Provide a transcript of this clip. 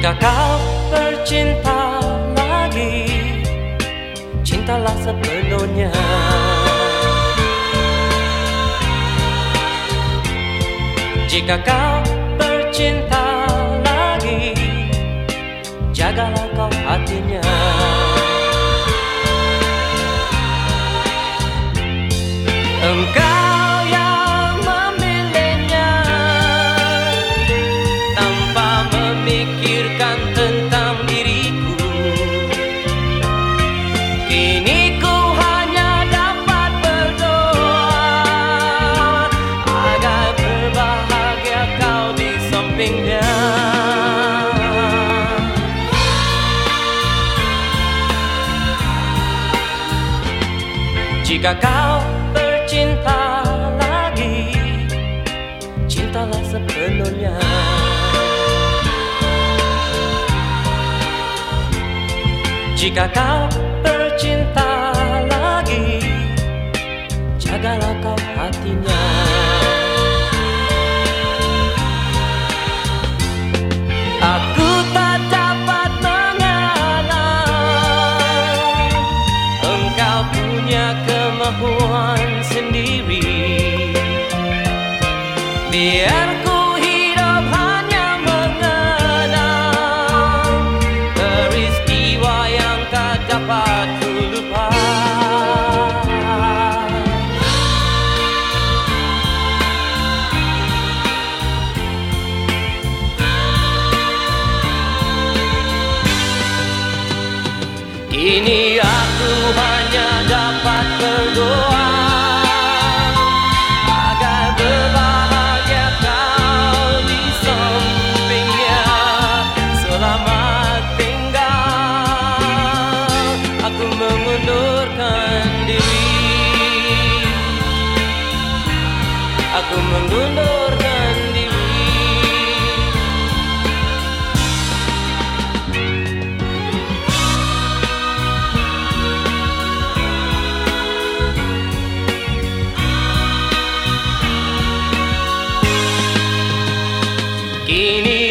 Jika kau bercinta lagi Cintalah sepenuhnya. Jika kau bercinta lagi Jagalah kau hatinya. Engkau Jika kau bercinta lagi Cintalah sepenuhnya. Jika kau Biar ku hidup hanya mengenang. Peristiwa yang tak dapat ku lupa. Kini aku hanya mengundurkan diri Aku mengundurkan diri. Kini